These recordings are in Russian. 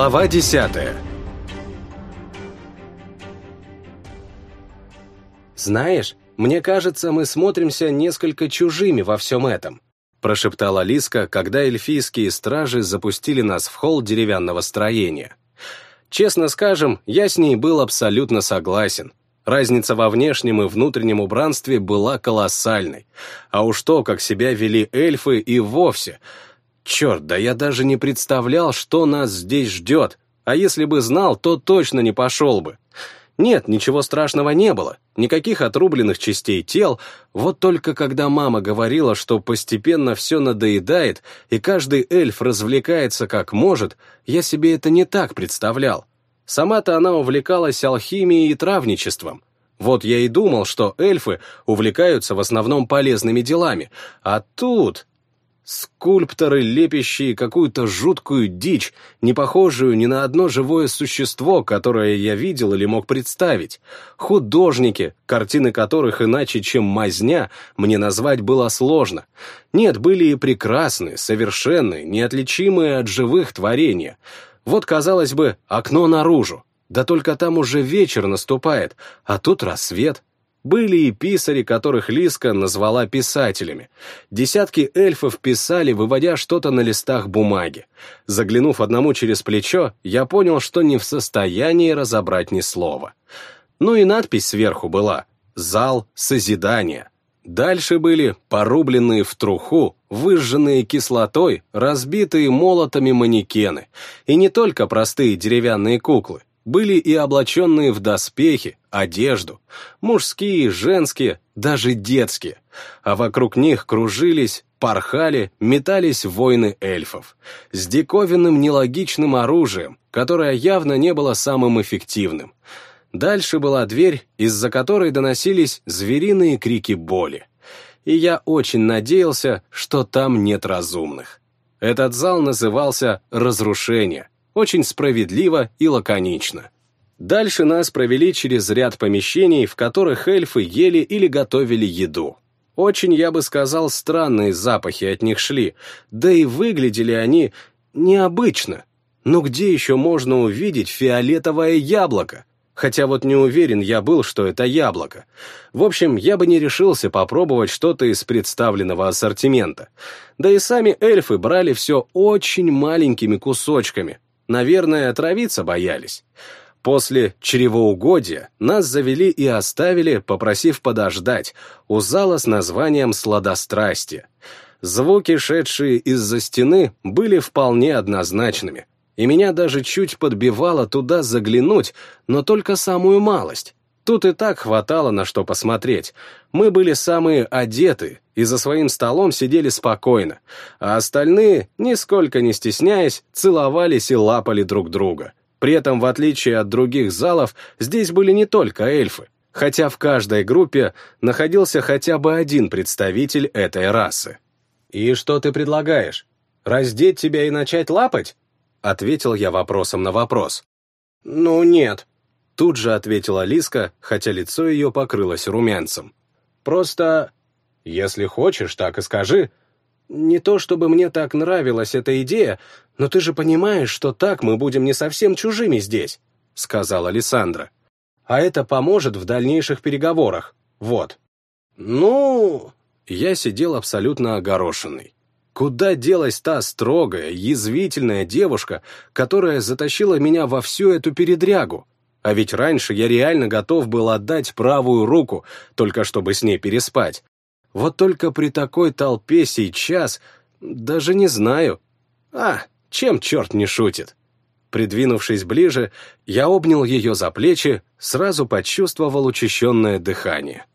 Глава десятая «Знаешь, мне кажется, мы смотримся несколько чужими во всем этом», прошептала Лиска, когда эльфийские стражи запустили нас в холл деревянного строения. Честно скажем, я с ней был абсолютно согласен. Разница во внешнем и внутреннем убранстве была колоссальной. А уж то, как себя вели эльфы, и вовсе. Черт, да я даже не представлял, что нас здесь ждет. А если бы знал, то точно не пошел бы. Нет, ничего страшного не было, никаких отрубленных частей тел, вот только когда мама говорила, что постепенно все надоедает, и каждый эльф развлекается как может, я себе это не так представлял. Сама-то она увлекалась алхимией и травничеством. Вот я и думал, что эльфы увлекаются в основном полезными делами, а тут Скульпторы, лепящие какую-то жуткую дичь, не похожую ни на одно живое существо, которое я видел или мог представить. Художники, картины которых иначе, чем мазня, мне назвать было сложно. Нет, были и прекрасные, совершенные, неотличимые от живых творения. Вот, казалось бы, окно наружу. Да только там уже вечер наступает, а тут рассвет. Были и писари, которых Лиска назвала писателями. Десятки эльфов писали, выводя что-то на листах бумаги. Заглянув одному через плечо, я понял, что не в состоянии разобрать ни слова. Ну и надпись сверху была «Зал созидания». Дальше были порубленные в труху, выжженные кислотой, разбитые молотами манекены. И не только простые деревянные куклы были и облаченные в доспехи, одежду, мужские, женские, даже детские, а вокруг них кружились, порхали, метались воины эльфов, с диковинным нелогичным оружием, которое явно не было самым эффективным. Дальше была дверь, из-за которой доносились звериные крики боли. И я очень надеялся, что там нет разумных. Этот зал назывался «Разрушение», очень справедливо и лаконично. Дальше нас провели через ряд помещений, в которых эльфы ели или готовили еду. Очень, я бы сказал, странные запахи от них шли, да и выглядели они необычно. Но где еще можно увидеть фиолетовое яблоко? Хотя вот не уверен я был, что это яблоко. В общем, я бы не решился попробовать что-то из представленного ассортимента. Да и сами эльфы брали все очень маленькими кусочками, Наверное, отравиться боялись. После чревоугодия нас завели и оставили, попросив подождать, у зала с названием «Сладострастие». Звуки, шедшие из-за стены, были вполне однозначными, и меня даже чуть подбивало туда заглянуть, но только самую малость. Тут и так хватало на что посмотреть. Мы были самые одеты и за своим столом сидели спокойно, а остальные, нисколько не стесняясь, целовались и лапали друг друга. При этом, в отличие от других залов, здесь были не только эльфы, хотя в каждой группе находился хотя бы один представитель этой расы. «И что ты предлагаешь? Раздеть тебя и начать лапать?» — ответил я вопросом на вопрос. «Ну нет», Тут же ответила Лиска, хотя лицо ее покрылось румянцем. «Просто, если хочешь, так и скажи. Не то чтобы мне так нравилась эта идея, но ты же понимаешь, что так мы будем не совсем чужими здесь», — сказала Лиссандра. «А это поможет в дальнейших переговорах. Вот». «Ну...» Я сидел абсолютно огорошенный. Куда делась та строгая, язвительная девушка, которая затащила меня во всю эту передрягу? А ведь раньше я реально готов был отдать правую руку, только чтобы с ней переспать. Вот только при такой толпе сейчас даже не знаю. А, чем черт не шутит? Придвинувшись ближе, я обнял ее за плечи, сразу почувствовал учащенное дыхание.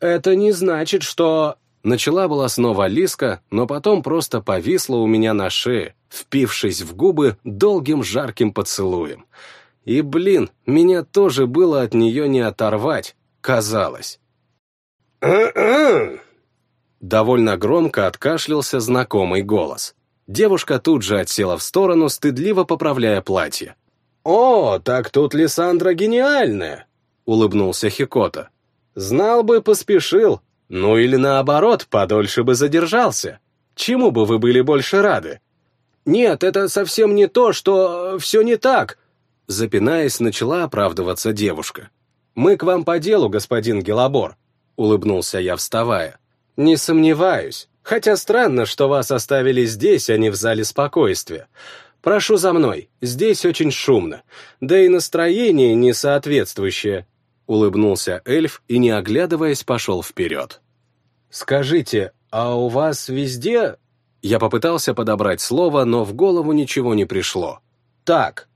«Это не значит, что...» Начала была снова Лиска, но потом просто повисла у меня на шее, впившись в губы долгим жарким поцелуем. И, блин, меня тоже было от нее не оторвать, казалось. Довольно громко откашлялся знакомый голос. Девушка тут же отсела в сторону, стыдливо поправляя платье. «О, так тут Лиссандра гениальная!» — улыбнулся Хикота. «Знал бы, поспешил. Ну или наоборот, подольше бы задержался. Чему бы вы были больше рады?» «Нет, это совсем не то, что... все не так!» Запинаясь, начала оправдываться девушка. «Мы к вам по делу, господин Гелабор», — улыбнулся я, вставая. «Не сомневаюсь. Хотя странно, что вас оставили здесь, а не в зале спокойствия. Прошу за мной, здесь очень шумно, да и настроение не соответствующее», — улыбнулся эльф и, не оглядываясь, пошел вперед. «Скажите, а у вас везде...» Я попытался подобрать слово, но в голову ничего не пришло. «Так,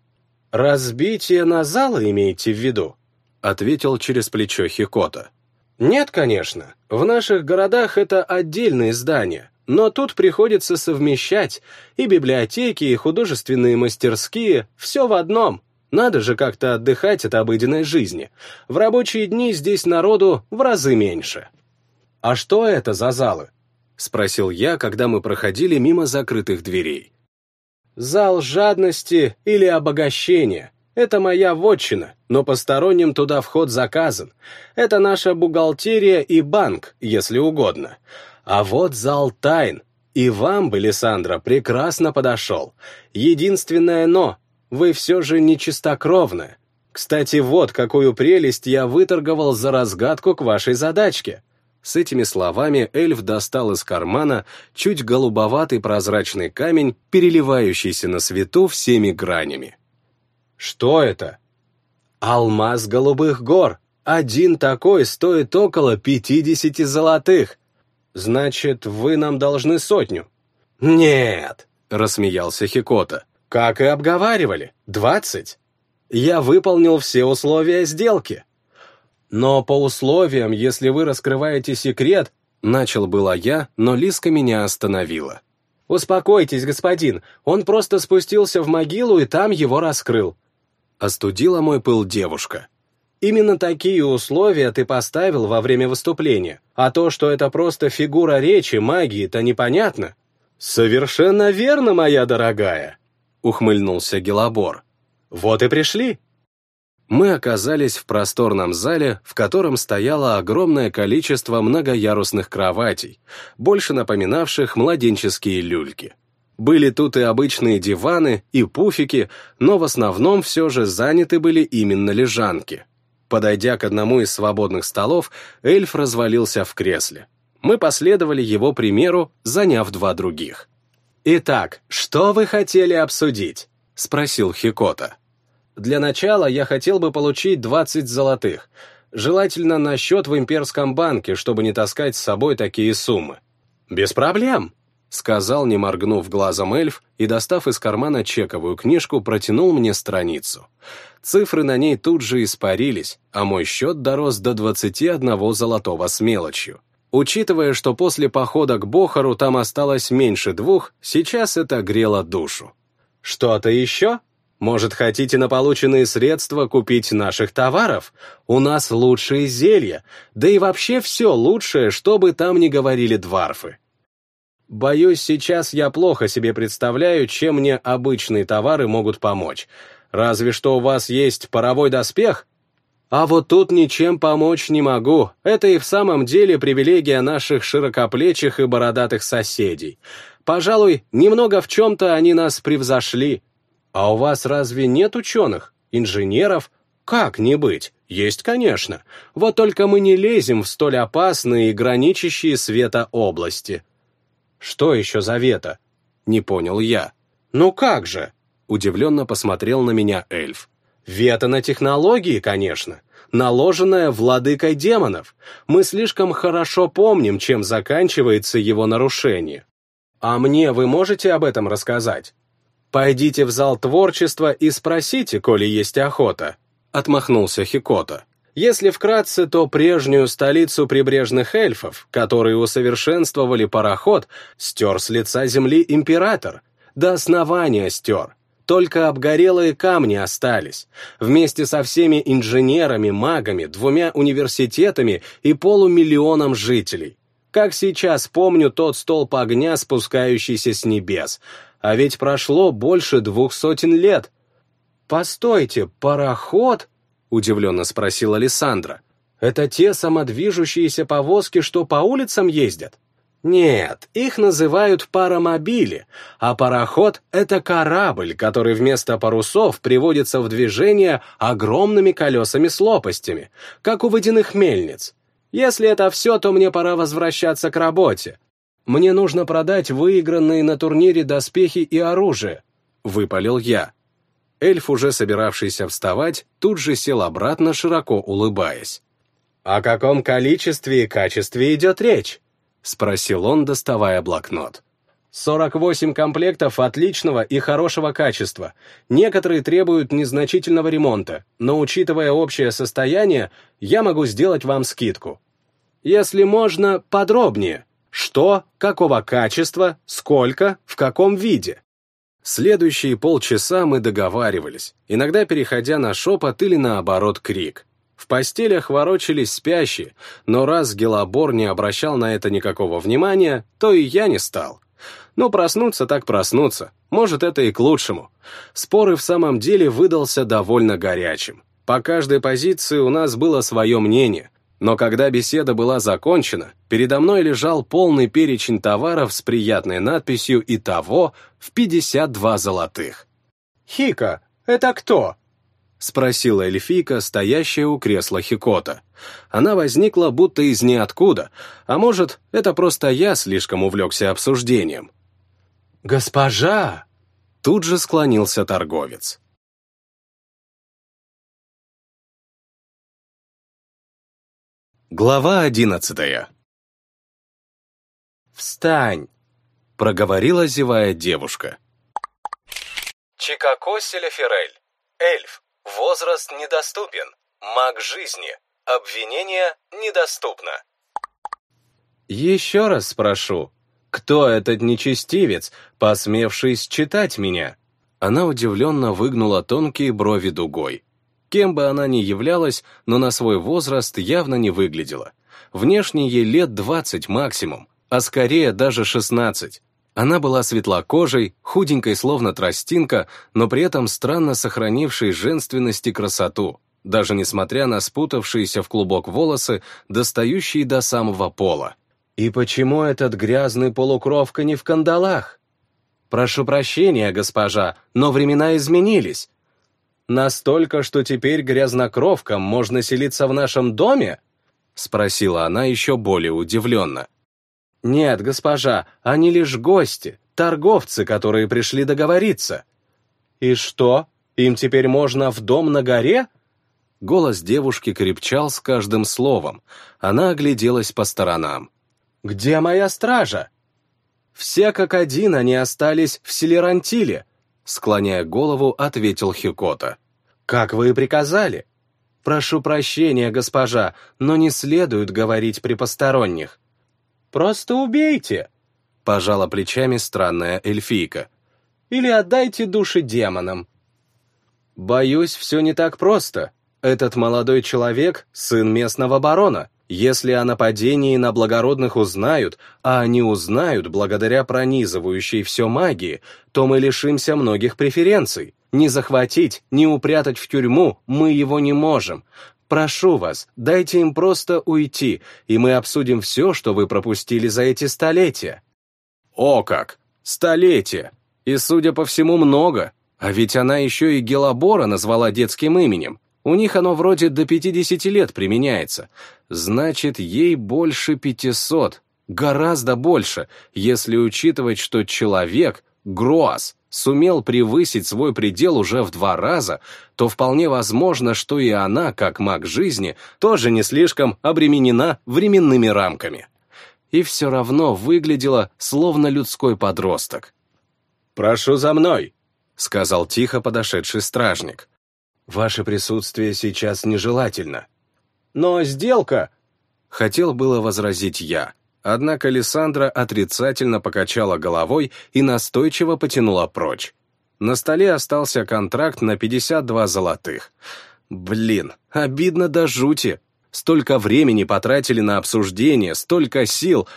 разбитие на залы имеете в виду?» — ответил через плечо Хикота. «Нет, конечно. В наших городах это отдельные здания, но тут приходится совмещать и библиотеки, и художественные мастерские, все в одном. Надо же как-то отдыхать от обыденной жизни. В рабочие дни здесь народу в разы меньше». «А что это за залы?» — спросил я, когда мы проходили мимо закрытых дверей. «Зал жадности или обогащения. Это моя вотчина, но посторонним туда вход заказан. Это наша бухгалтерия и банк, если угодно. А вот зал тайн. И вам бы, Лиссандра, прекрасно подошел. Единственное «но» — вы все же не чистокровная. Кстати, вот какую прелесть я выторговал за разгадку к вашей задачке. С этими словами эльф достал из кармана чуть голубоватый прозрачный камень, переливающийся на свету всеми гранями. «Что это?» «Алмаз голубых гор. Один такой стоит около пятидесяти золотых. Значит, вы нам должны сотню». «Нет», — рассмеялся Хикота. «Как и обговаривали, двадцать. Я выполнил все условия сделки». «Но по условиям, если вы раскрываете секрет...» Начал была я, но Лиска меня остановила. «Успокойтесь, господин, он просто спустился в могилу и там его раскрыл». Остудила мой пыл девушка. Именно такие условия ты поставил во время выступления, а то, что это просто фигура речи, магии-то непонятно. Совершенно верно, моя дорогая, ухмыльнулся Гелабор. Вот и пришли мы оказались в просторном зале, в котором стояло огромное количество многоярусных кроватей, больше напоминавших младенческие люльки. Были тут и обычные диваны, и пуфики, но в основном все же заняты были именно лежанки. Подойдя к одному из свободных столов, эльф развалился в кресле. Мы последовали его примеру, заняв два других. «Итак, что вы хотели обсудить?» — спросил Хикота. Для начала я хотел бы получить 20 золотых, желательно на счет в имперском банке, чтобы не таскать с собой такие суммы. Без проблем, сказал, не моргнув глазом эльф, и, достав из кармана чековую книжку, протянул мне страницу. Цифры на ней тут же испарились, а мой счет дорос до 21 золотого с мелочью. Учитывая, что после похода к Бохару там осталось меньше двух, сейчас это грело душу. «Что-то еще?» Может, хотите на полученные средства купить наших товаров? У нас лучшие зелья, да и вообще все лучшее, что бы там ни говорили дварфы. Боюсь, сейчас я плохо себе представляю, чем мне обычные товары могут помочь. Разве что у вас есть паровой доспех? А вот тут ничем помочь не могу. Это и в самом деле привилегия наших широкоплечих и бородатых соседей. Пожалуй, немного в чем-то они нас превзошли. А у вас разве нет ученых, инженеров? Как не быть? Есть, конечно. Вот только мы не лезем в столь опасные и граничащие света области. Что еще за вето? Не понял я. Ну как же? Удивленно посмотрел на меня эльф. Вето на технологии, конечно. Наложенное владыкой демонов. Мы слишком хорошо помним, чем заканчивается его нарушение. А мне вы можете об этом рассказать? «Пойдите в зал творчества и спросите, коли есть охота», — отмахнулся Хикота. Если вкратце, то прежнюю столицу прибрежных эльфов, которые усовершенствовали пароход, стер с лица земли император. До основания стер. Только обгорелые камни остались. Вместе со всеми инженерами, магами, двумя университетами и полумиллионом жителей. Как сейчас помню тот столб огня, спускающийся с небес — а ведь прошло больше двух сотен лет. «Постойте, пароход?» — удивленно спросила Александра. «Это те самодвижущиеся повозки, что по улицам ездят?» Нет, их называют паромобили, а пароход — это корабль, который вместо парусов приводится в движение огромными колесами с лопастями, как у водяных мельниц. Если это все, то мне пора возвращаться к работе. Мне нужно продать выигранные на турнире доспехи и оружие», — выпалил я. Эльф, уже собиравшийся вставать, тут же сел обратно, широко улыбаясь. «О каком количестве и качестве идет речь?» — спросил он, доставая блокнот. «Сорок восемь комплектов отличного и хорошего качества. Некоторые требуют незначительного ремонта, но, учитывая общее состояние, я могу сделать вам скидку. Если можно, подробнее. Что, какого качества, сколько, в каком виде?» Следующие полчаса мы договаривались, иногда переходя на шепот или наоборот крик. В постелях ворочались спящие, но раз Гелабор не обращал на это никакого внимания, то и я не стал. Ну, проснуться так проснуться, может, это и к лучшему. Спор и в самом деле выдался довольно горячим. По каждой позиции у нас было свое мнение, но когда беседа была закончена, передо мной лежал полный перечень товаров с приятной надписью и того в 52 золотых. «Хика, это кто?» — спросила эльфийка, стоящая у кресла Хикота. Она возникла будто из ниоткуда, а может, это просто я слишком увлекся обсуждением. «Госпожа!» — тут же склонился торговец. Глава одиннадцатая «Встань!» — проговорила зевая девушка. Чикако Селеферель. Эльф. Возраст недоступен. Маг жизни. Обвинение недоступно. Еще раз спрошу, кто этот нечестивец, посмевший считать меня? Она удивленно выгнула тонкие брови дугой. Кем бы она ни являлась, но на свой возраст явно не выглядела. Внешне ей лет двадцать максимум, а скорее даже шестнадцать. Она была светлокожей, худенькой словно тростинка, но при этом странно сохранившей женственность и красоту, даже несмотря на спутавшиеся в клубок волосы, достающие до самого пола. «И почему этот грязный полукровка не в кандалах?» «Прошу прощения, госпожа, но времена изменились. Настолько, что теперь грязнокровкам можно селиться в нашем доме?» — спросила она еще более удивленно. «Нет, госпожа, они лишь гости, торговцы, которые пришли договориться». «И что, им теперь можно в дом на горе?» Голос девушки крепчал с каждым словом. Она огляделась по сторонам. «Где моя стража?» «Все как один они остались в Селерантиле», склоняя голову, ответил Хикота. «Как вы и приказали. Прошу прощения, госпожа, но не следует говорить при посторонних. Просто убейте!» Пожала плечами странная эльфийка. «Или отдайте души демонам». «Боюсь, все не так просто. Этот молодой человек — сын местного барона. Если о нападении на благородных узнают, а они узнают благодаря пронизывающей все магии, то мы лишимся многих преференций. Не захватить, не упрятать в тюрьму мы его не можем. Прошу вас, дайте им просто уйти, и мы обсудим все, что вы пропустили за эти столетия». «О как! Столетия! И, судя по всему, много. А ведь она еще и Гелабора назвала детским именем. У них оно вроде до 50 лет применяется. Значит, ей больше 500. Гораздо больше, если учитывать, что человек — Гроас, сумел превысить свой предел уже в два раза, то вполне возможно, что и она, как маг жизни, тоже не слишком обременена временными рамками. И все равно выглядела словно людской подросток. «Прошу за мной», — сказал тихо подошедший стражник. «Ваше присутствие сейчас нежелательно». «Но сделка...» — хотел было возразить я, Однако Лиссандра отрицательно покачала головой и настойчиво потянула прочь. На столе остался контракт на 52 золотых. Блин, обидно до жути. Столько времени потратили на обсуждение, столько сил.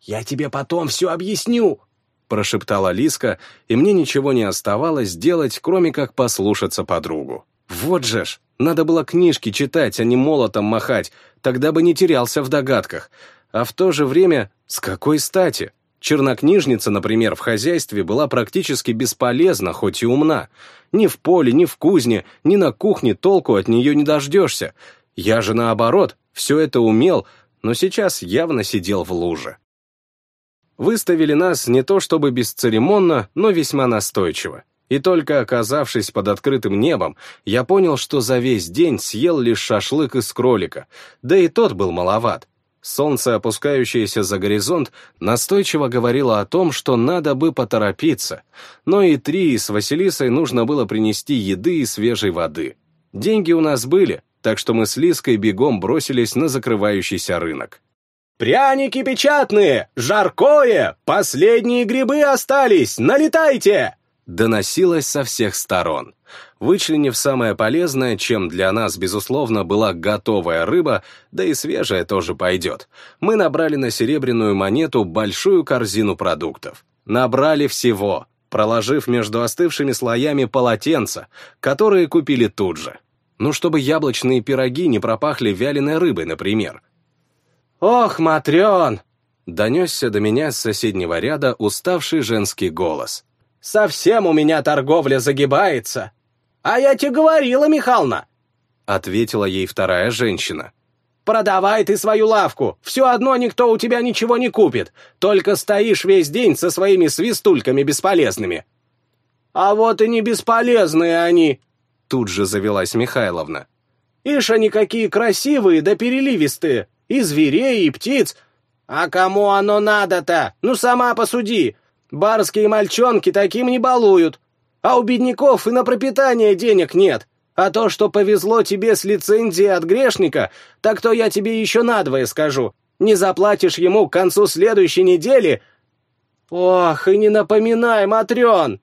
«Я тебе потом все объясню», — прошептала Лиска, и мне ничего не оставалось делать, кроме как послушаться подругу. Вот же ж, надо было книжки читать, а не молотом махать, тогда бы не терялся в догадках. А в то же время с какой стати? Чернокнижница, например, в хозяйстве была практически бесполезна, хоть и умна. Ни в поле, ни в кузне, ни на кухне толку от нее не дождешься. Я же наоборот, все это умел, но сейчас явно сидел в луже. Выставили нас не то чтобы бесцеремонно, но весьма настойчиво. И только оказавшись под открытым небом, я понял, что за весь день съел лишь шашлык из кролика, да и тот был маловат. Солнце, опускающееся за горизонт, настойчиво говорило о том, что надо бы поторопиться, но и три с Василисой нужно было принести еды и свежей воды. Деньги у нас были, так что мы с Лиской бегом бросились на закрывающийся рынок. «Пряники печатные! Жаркое! Последние грибы остались! Налетайте!» доносилось со всех сторон. Вычленив самое полезное, чем для нас, безусловно, была готовая рыба, да и свежая тоже пойдет, мы набрали на серебряную монету большую корзину продуктов. Набрали всего, проложив между остывшими слоями полотенца, которые купили тут же. Ну, чтобы яблочные пироги не пропахли вяленой рыбой, например. «Ох, Матрен!» — донесся до меня с соседнего ряда уставший женский голос. Совсем у меня торговля загибается. А я тебе говорила, Михална, ответила ей вторая женщина. Продавай ты свою лавку, все одно никто у тебя ничего не купит, только стоишь весь день со своими свистульками бесполезными. А вот и не бесполезные они, тут же завелась Михайловна. Ишь они какие красивые да переливистые, и зверей, и птиц. А кому оно надо-то? Ну сама посуди, Барские мальчонки таким не балуют. А у бедняков и на пропитание денег нет. А то, что повезло тебе с лицензией от грешника, так то я тебе еще надвое скажу. Не заплатишь ему к концу следующей недели... Ох, и не напоминай, Матрен!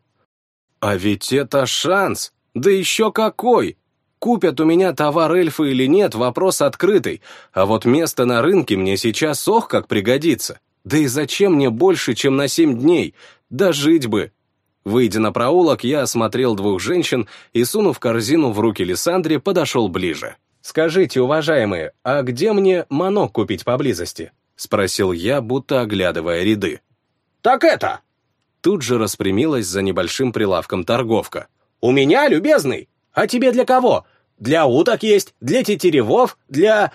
А ведь это шанс! Да еще какой! Купят у меня товар эльфы или нет, вопрос открытый. А вот место на рынке мне сейчас ох как пригодится. Да и зачем мне больше, чем на семь дней? Да жить бы! Выйдя на проулок, я осмотрел двух женщин и, сунув корзину в руки Лиссандре, подошел ближе. «Скажите, уважаемые, а где мне манок купить поблизости?» — спросил я, будто оглядывая ряды. «Так это!» Тут же распрямилась за небольшим прилавком торговка. «У меня, любезный! А тебе для кого? Для уток есть, для тетеревов, для...»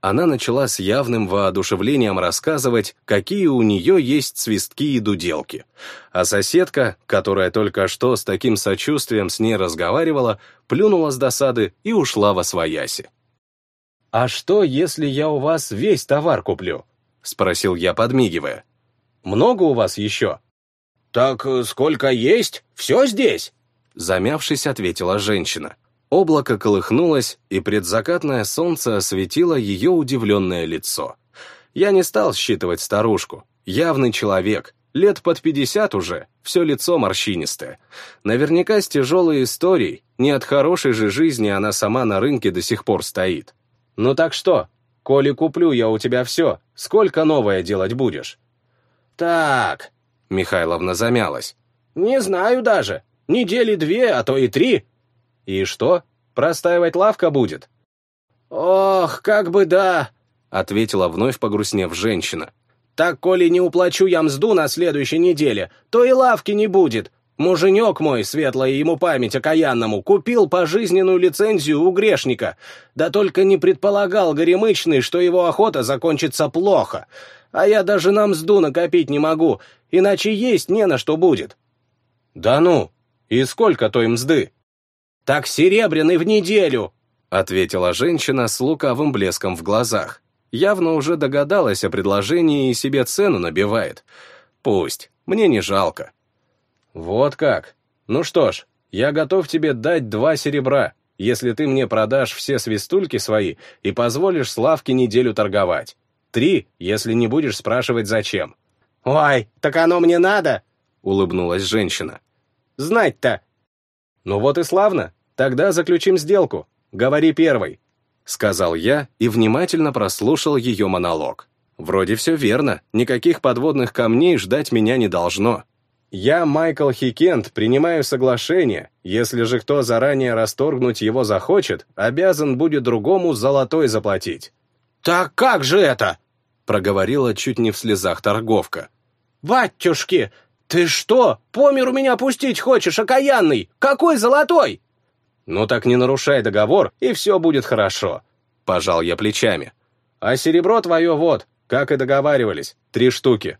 она начала с явным воодушевлением рассказывать, какие у нее есть свистки и дуделки. А соседка, которая только что с таким сочувствием с ней разговаривала, плюнула с досады и ушла во свояси. «А что, если я у вас весь товар куплю?» — спросил я, подмигивая. «Много у вас еще?» «Так сколько есть, все здесь», — замявшись, ответила женщина. Облако колыхнулось, и предзакатное солнце осветило ее удивленное лицо. Я не стал считывать старушку. Явный человек, лет под пятьдесят уже, все лицо морщинистое. Наверняка с тяжелой историей, не от хорошей же жизни она сама на рынке до сих пор стоит. «Ну так что, коли куплю я у тебя все, сколько новое делать будешь?» «Так...» — Михайловна замялась. «Не знаю даже. Недели две, а то и три. «И что, простаивать лавка будет?» «Ох, как бы да!» — ответила вновь погрустнев женщина. «Так, коли не уплачу я мзду на следующей неделе, то и лавки не будет. Муженек мой, светлая ему память окаянному, купил пожизненную лицензию у грешника. Да только не предполагал горемычный, что его охота закончится плохо. А я даже на мзду накопить не могу, иначе есть не на что будет». «Да ну! И сколько той мзды?» «Так серебряный в неделю!» — ответила женщина с лукавым блеском в глазах. Явно уже догадалась о предложении и себе цену набивает. Пусть, мне не жалко. Вот как. Ну что ж, я готов тебе дать два серебра, если ты мне продашь все свистульки свои и позволишь Славке неделю торговать. Три, если не будешь спрашивать зачем. «Ой, так оно мне надо!» — улыбнулась женщина. «Знать-то, «Ну вот и славно. Тогда заключим сделку. Говори первой», — сказал я и внимательно прослушал ее монолог. Вроде все верно, никаких подводных камней ждать меня не должно. Я, Майкл Хикент, принимаю соглашение, если же кто заранее расторгнуть его захочет, обязан будет другому золотой заплатить. «Так как же это?» проговорила чуть не в слезах торговка. «Батюшки, ты что, по миру меня пустить хочешь, окаянный? Какой золотой?» «Ну так не нарушай договор, и все будет хорошо», — пожал я плечами. «А серебро твое вот, как и договаривались, три штуки».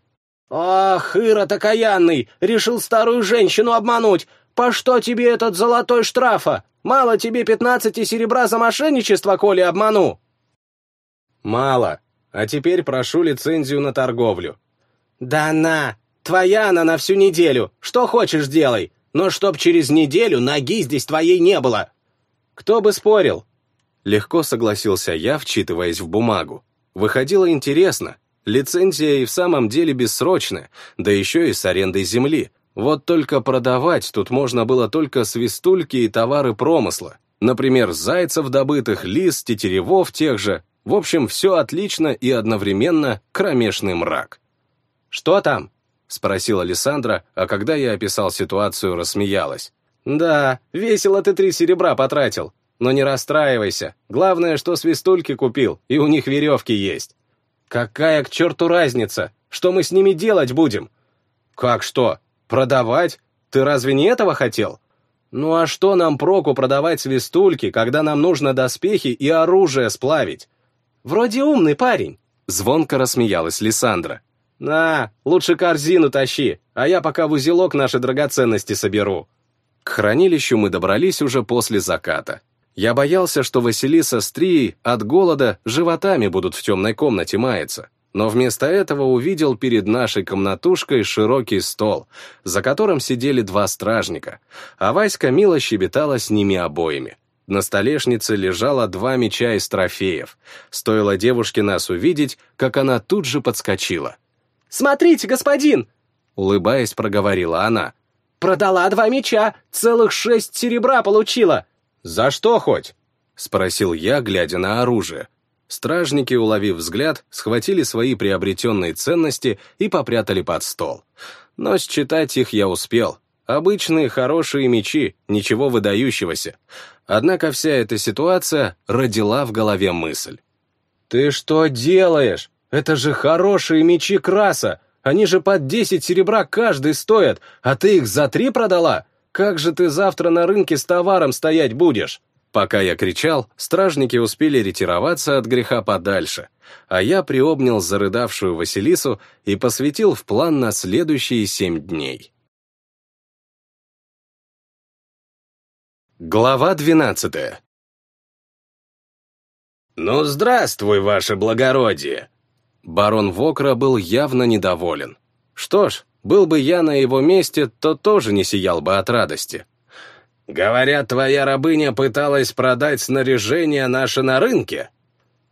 «Ах, Ирод окаянный, решил старую женщину обмануть. По что тебе этот золотой штрафа? Мало тебе пятнадцати серебра за мошенничество, коли обману?» «Мало. А теперь прошу лицензию на торговлю». «Да на! Твоя она на всю неделю. Что хочешь, делай. Но чтоб через неделю ноги здесь твоей не было». «Кто бы спорил?» Легко согласился я, вчитываясь в бумагу. Выходило интересно. Лицензия и в самом деле бессрочная, да еще и с арендой земли. Вот только продавать тут можно было только свистульки и товары промысла. Например, зайцев добытых, лис, тетеревов тех же. В общем, все отлично и одновременно кромешный мрак. «Что там?» — спросила Александра, а когда я описал ситуацию, рассмеялась. «Да, весело ты три серебра потратил. Но не расстраивайся. Главное, что свистульки купил, и у них веревки есть». «Какая к черту разница? Что мы с ними делать будем?» «Как что? Продавать? Ты разве не этого хотел?» «Ну а что нам проку продавать свистульки, когда нам нужно доспехи и оружие сплавить?» «Вроде умный парень», — звонко рассмеялась Лиссандра. «На, лучше корзину тащи, а я пока в узелок наши драгоценности соберу». К хранилищу мы добрались уже после заката. Я боялся, что Василиса с Трией от голода животами будут в темной комнате маяться, но вместо этого увидел перед нашей комнатушкой широкий стол, за которым сидели два стражника, а Васька мило щебетала с ними обоими. На столешнице лежало два меча из трофеев. Стоило девушке нас увидеть, как она тут же подскочила. «Смотрите, господин!» Улыбаясь, проговорила она. «Продала два меча, целых шесть серебра получила!» «За что хоть?» Спросил я, глядя на оружие. Стражники, уловив взгляд, схватили свои приобретенные ценности и попрятали под стол. Но считать их я успел. Обычные хорошие мечи, ничего выдающегося. Однако вся эта ситуация родила в голове мысль. «Ты что делаешь? Это же хорошие мечи краса! Они же под десять серебра каждый стоят, а ты их за три продала? Как же ты завтра на рынке с товаром стоять будешь?» Пока я кричал, стражники успели ретироваться от греха подальше, а я приобнял зарыдавшую Василису и посвятил в план на следующие семь дней. Глава двенадцатая «Ну, здравствуй, ваше благородие!» Барон Вокра был явно недоволен. Что ж, был бы я на его месте, то тоже не сиял бы от радости. «Говорят, твоя рабыня пыталась продать снаряжение наше на рынке?»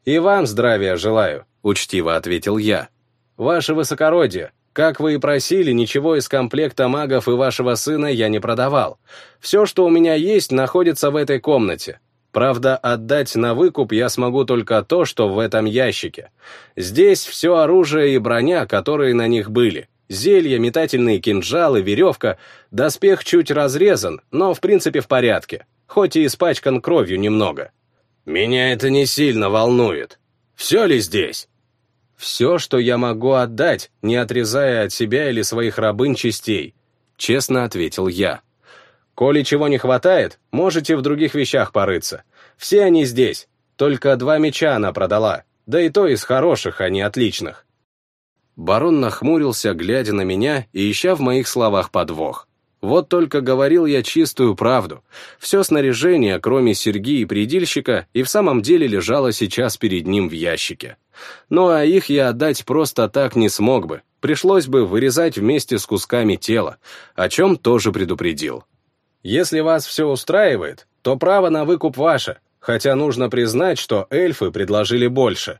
«И вам здравия желаю», — учтиво ответил я. «Ваше высокородие, как вы и просили, ничего из комплекта магов и вашего сына я не продавал. Все, что у меня есть, находится в этой комнате. Правда, отдать на выкуп я смогу только то, что в этом ящике. Здесь все оружие и броня, которые на них были. Зелья, метательные кинжалы, веревка. Доспех чуть разрезан, но в принципе в порядке. Хоть и испачкан кровью немного. Меня это не сильно волнует. Все ли здесь? Все, что я могу отдать, не отрезая от себя или своих рабынь частей. Честно ответил я. Коли чего не хватает, можете в других вещах порыться. Все они здесь. Только два меча она продала. Да и то из хороших, а не отличных. Барон нахмурился, глядя на меня и ища в моих словах подвох. Вот только говорил я чистую правду. Все снаряжение, кроме серьги и предильщика, и в самом деле лежало сейчас перед ним в ящике. Ну а их я отдать просто так не смог бы. Пришлось бы вырезать вместе с кусками тела, о чем тоже предупредил. Если вас все устраивает, то право на выкуп ваше, хотя нужно признать, что эльфы предложили больше.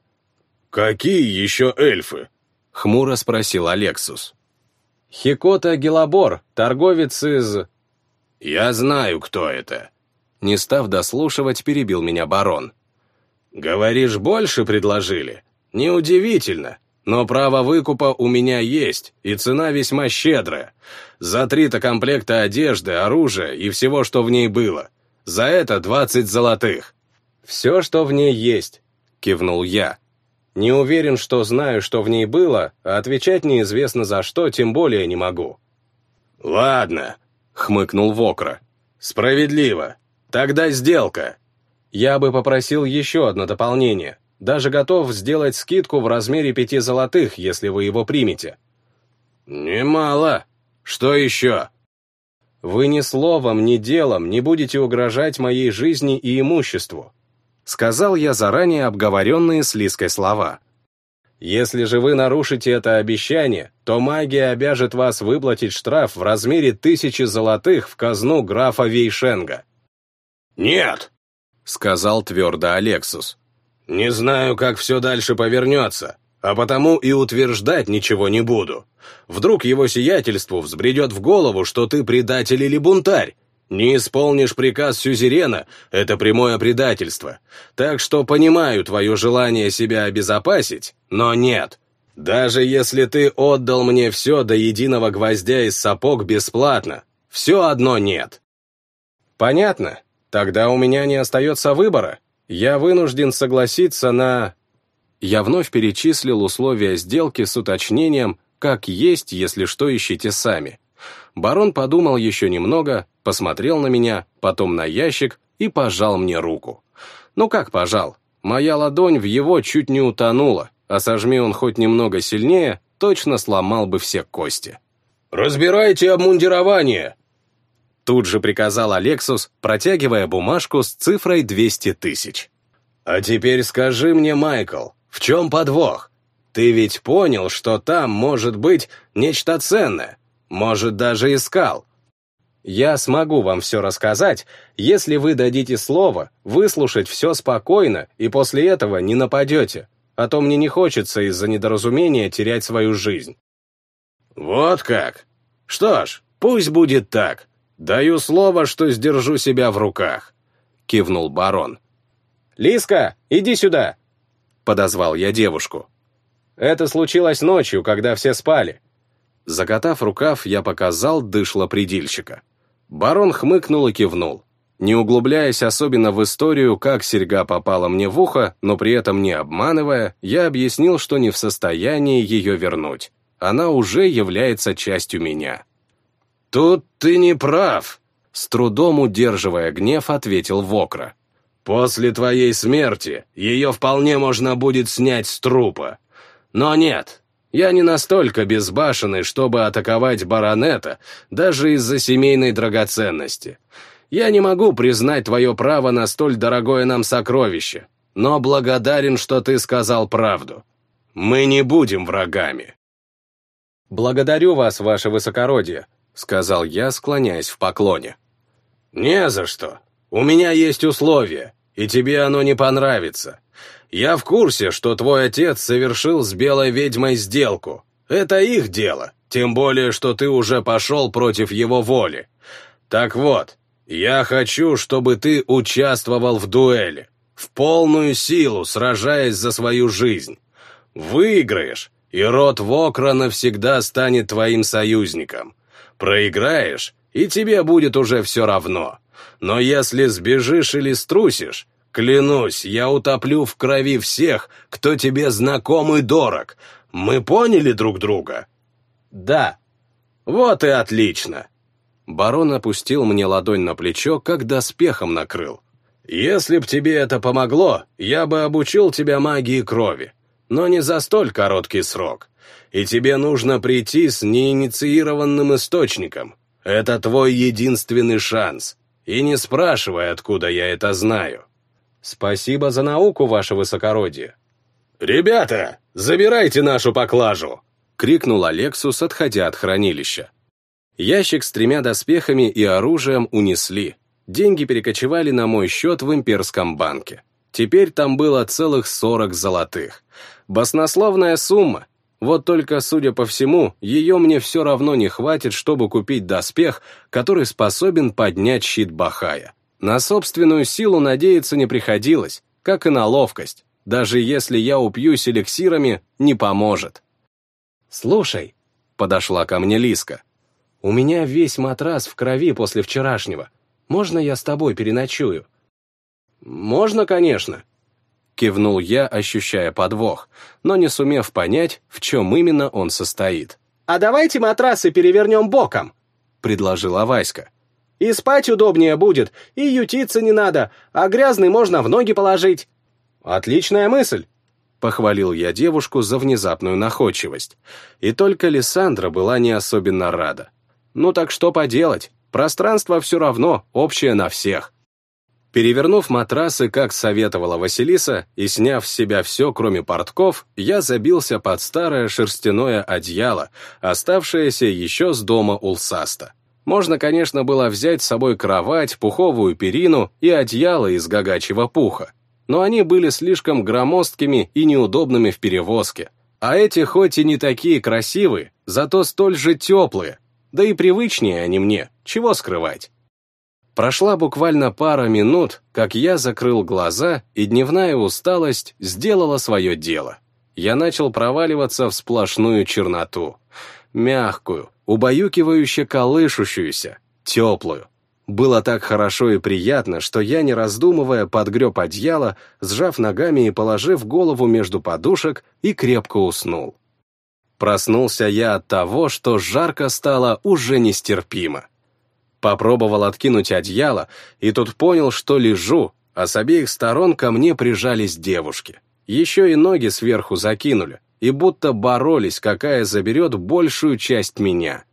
«Какие еще эльфы?» — хмуро спросил Алексус. «Хикота Гелабор, торговец из...» «Я знаю, кто это». Не став дослушивать, перебил меня барон. «Говоришь, больше предложили? Неудивительно, но право выкупа у меня есть, и цена весьма щедрая. За три-то комплекта одежды, оружия и всего, что в ней было. За это двадцать золотых». «Все, что в ней есть», — кивнул я. Не уверен, что знаю, что в ней было, а отвечать неизвестно за что, тем более не могу». «Ладно», — хмыкнул Вокра. «Справедливо. Тогда сделка». Я бы попросил еще одно дополнение. Даже готов сделать скидку в размере пяти золотых, если вы его примете. Немало. Что еще? Вы ни словом, ни делом не будете угрожать моей жизни и имуществу. Сказал я заранее обговоренные с Лиской слова. Если же вы нарушите это обещание, то магия обяжет вас выплатить штраф в размере тысячи золотых в казну графа Вейшенга. «Нет!» — сказал твердо Алексус. «Не знаю, как все дальше повернется, а потому и утверждать ничего не буду. Вдруг его сиятельству взбредет в голову, что ты предатель или бунтарь. Не исполнишь приказ Сюзерена — это прямое предательство. Так что понимаю твое желание себя обезопасить, но нет. Даже если ты отдал мне все до единого гвоздя из сапог бесплатно, все одно нет. Понятно. Тогда у меня не остается выбора. Я вынужден согласиться на... Я вновь перечислил условия сделки с уточнением, как есть, если что, ищите сами. Барон подумал еще немного, посмотрел на меня, потом на ящик и пожал мне руку. Ну как пожал? Моя ладонь в его чуть не утонула, а сожми он хоть немного сильнее, точно сломал бы все кости. «Разбирайте обмундирование!» Тут же приказал Алексус, протягивая бумажку с цифрой 200 тысяч. «А теперь скажи мне, Майкл, в чем подвох? Ты ведь понял, что там может быть нечто ценное, может, даже искал. Я смогу вам все рассказать, если вы дадите слово, выслушать все спокойно и после этого не нападете, а то мне не хочется из-за недоразумения терять свою жизнь». «Вот как? Что ж, пусть будет так. Даю слово, что сдержу себя в руках», — кивнул барон. «Лиска, иди сюда!» — подозвал я девушку. «Это случилось ночью, когда все спали». Закатав рукав, я показал дышло предильщика. Барон хмыкнул и кивнул. Не углубляясь особенно в историю, как серьга попала мне в ухо, но при этом не обманывая, я объяснил, что не в состоянии ее вернуть. Она уже является частью меня. «Тут ты не прав», — с трудом удерживая гнев, ответил Вокра. «После твоей смерти ее вполне можно будет снять с трупа. Но нет, я не настолько безбашенный, чтобы атаковать баронета даже из-за семейной драгоценности. Я не могу признать твое право на столь дорогое нам сокровище, но благодарен, что ты сказал правду. Мы не будем врагами». «Благодарю вас, ваше высокородие», — сказал я, склоняясь в поклоне. «Не за что. У меня есть условие, и тебе оно не понравится. Я в курсе, что твой отец совершил с белой ведьмой сделку. Это их дело, тем более, что ты уже пошел против его воли. Так вот, я хочу, чтобы ты участвовал в дуэли, в полную силу сражаясь за свою жизнь. Выиграешь, и род Вокра навсегда станет твоим союзником. Проиграешь, и тебе будет уже все равно. Но если сбежишь или струсишь, клянусь, я утоплю в крови всех, кто тебе знаком и дорог. Мы поняли друг друга? Да. Вот и отлично. Барон опустил мне ладонь на плечо, как доспехом накрыл. Если б тебе это помогло, я бы обучил тебя магии крови. Но не за столь короткий срок и тебе нужно прийти с неинициированным источником. Это твой единственный шанс. И не спрашивай, откуда я это знаю. Спасибо за науку, ваше высокородие. «Ребята, забирайте нашу поклажу!» — крикнул Алексус, отходя от хранилища. Ящик с тремя доспехами и оружием унесли. Деньги перекочевали на мой счет в имперском банке. Теперь там было целых сорок золотых. Баснословная сумма, вот только, судя по всему, ее мне все равно не хватит, чтобы купить доспех, который способен поднять щит Бахая. На собственную силу надеяться не приходилось, как и на ловкость. Даже если я упьюсь эликсирами, не поможет. «Слушай», — подошла ко мне Лиска, — «у меня весь матрас в крови после вчерашнего. Можно я с тобой переночую?» «Можно, конечно», Кивнул я, ощущая подвох, но не сумев понять, в чем именно он состоит. «А давайте матрасы перевернем боком», — предложила Васька. «И спать удобнее будет, и ютиться не надо, а грязный можно в ноги положить». «Отличная мысль», — похвалил я девушку за внезапную находчивость. И только Лиссандра была не особенно рада. «Ну так что поделать? Пространство все равно общее на всех». Перевернув матрасы, как советовала Василиса, и сняв с себя все, кроме портков, я забился под старое шерстяное одеяло, оставшееся еще с дома Улсаста. Можно, конечно, было взять с собой кровать, пуховую перину и одеяло из гагачьего пуха, но они были слишком громоздкими и неудобными в перевозке. А эти хоть и не такие красивые, зато столь же теплые, да и привычнее они мне, чего скрывать. Прошла буквально пара минут, как я закрыл глаза, и дневная усталость сделала свое дело. Я начал проваливаться в сплошную черноту. Мягкую, убаюкивающе колышущуюся, теплую. Было так хорошо и приятно, что я, не раздумывая, подгреб одеяло, сжав ногами и положив голову между подушек, и крепко уснул. Проснулся я от того, что жарко стало уже нестерпимо. Попробовал откинуть одеяло, и тут понял, что лежу, а с обеих сторон ко мне прижались девушки. Еще и ноги сверху закинули, и будто боролись, какая заберет большую часть меня.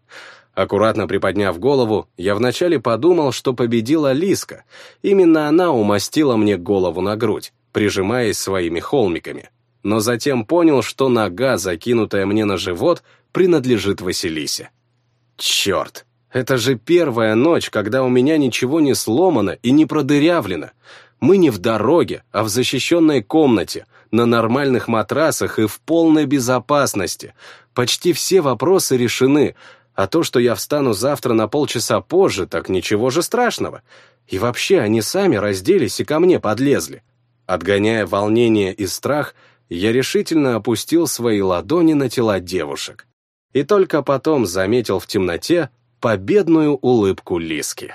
Аккуратно приподняв голову, я вначале подумал, что победила Лиска. Именно она умастила мне голову на грудь, прижимаясь своими холмиками. Но затем понял, что нога, закинутая мне на живот, принадлежит Василисе. Черт! Это же первая ночь, когда у меня ничего не сломано и не продырявлено. Мы не в дороге, а в защищенной комнате, на нормальных матрасах и в полной безопасности. Почти все вопросы решены, а то, что я встану завтра на полчаса позже, так ничего же страшного. И вообще они сами разделись и ко мне подлезли. Отгоняя волнение и страх, я решительно опустил свои ладони на тела девушек. И только потом заметил в темноте, победную улыбку Лиски.